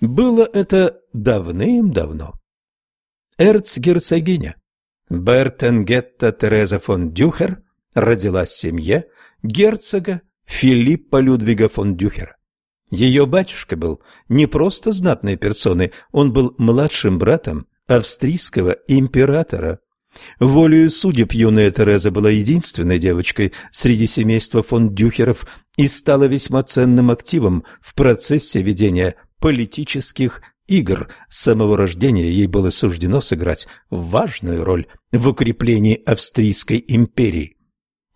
Было это давным-давно. Эрцгерцогиня Бертенгетта Тереза фон Дюхер родилась в семье герцога Филиппа Людвига фон Дюхера. Ее батюшка был не просто знатной персоной, он был младшим братом австрийского императора. Волею судеб юная Тереза была единственной девочкой среди семейства фон Дюхеров и стала весьма ценным активом в процессе ведения политических игр. С самого рождения ей было суждено сыграть важную роль в укреплении Австрийской империи.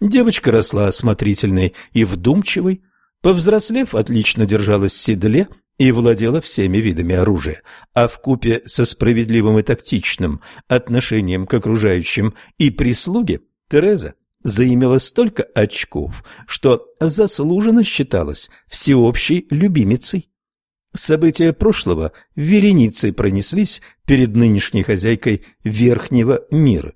Девочка росла осмотрительной и вдумчивой, повзрослев, отлично держалась в седле и владела всеми видами оружия, а в купе со справедливым и тактичным отношением к окружающим и прислуге Тереза заимела столько очков, что заслуженно считалась всеобщей любимицей. События прошлого вереницей пронеслись перед нынешней хозяйкой верхнего мира.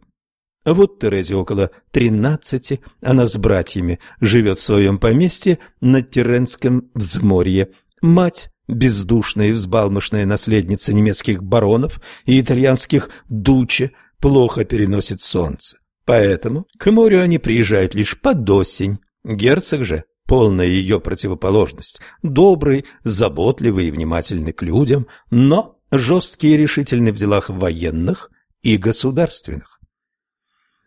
Вот Терезе около тринадцати, она с братьями живет в своем поместье на Теренском взморье. Мать, бездушная и взбалмошная наследница немецких баронов и итальянских дуче, плохо переносит солнце. Поэтому к морю они приезжают лишь под осень. Герцог же полная ее противоположность, добрый, заботливый и внимательный к людям, но жесткий и решительный в делах военных и государственных.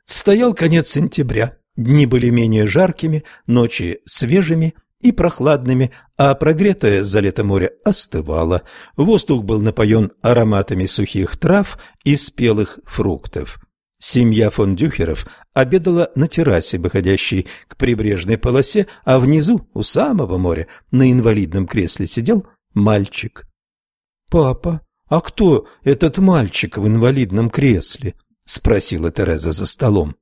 Стоял конец сентября, дни были менее жаркими, ночи свежими и прохладными, а прогретое за лето море остывало. Воздух был напоен ароматами сухих трав и спелых фруктов. Семья фон Дюхеров обедала на террасе, выходящей к прибрежной полосе, а внизу, у самого моря, на инвалидном кресле сидел мальчик. «Папа, а кто этот мальчик в инвалидном кресле?» — спросила Тереза за столом.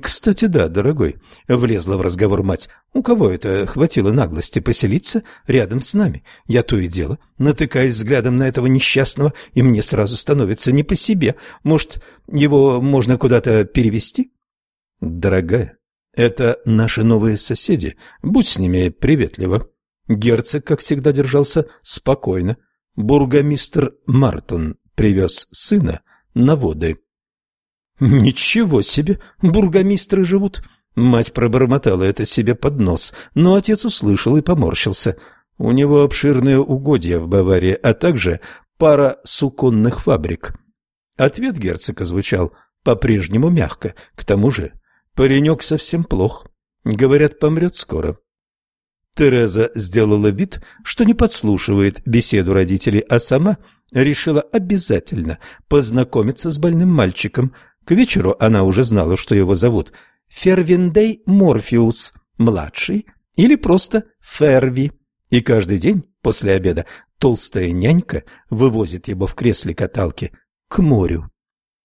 «Кстати, да, дорогой», — влезла в разговор мать. «У кого это хватило наглости поселиться рядом с нами? Я то и дело, натыкаюсь взглядом на этого несчастного, и мне сразу становится не по себе. Может, его можно куда-то перевести? «Дорогая, это наши новые соседи. Будь с ними приветлива». Герцог, как всегда, держался спокойно. Бургомистр Мартон привез сына на воды. «Ничего себе! Бургомистры живут!» Мать пробормотала это себе под нос, но отец услышал и поморщился. У него обширные угодья в Баварии, а также пара суконных фабрик. Ответ герцога звучал по-прежнему мягко. К тому же паренек совсем плох. Говорят, помрет скоро. Тереза сделала вид, что не подслушивает беседу родителей, а сама решила обязательно познакомиться с больным мальчиком, к вечеру она уже знала, что его зовут Фервиндей Морфеус, младший или просто Ферви. И каждый день после обеда толстая нянька вывозит его в кресле каталки к морю.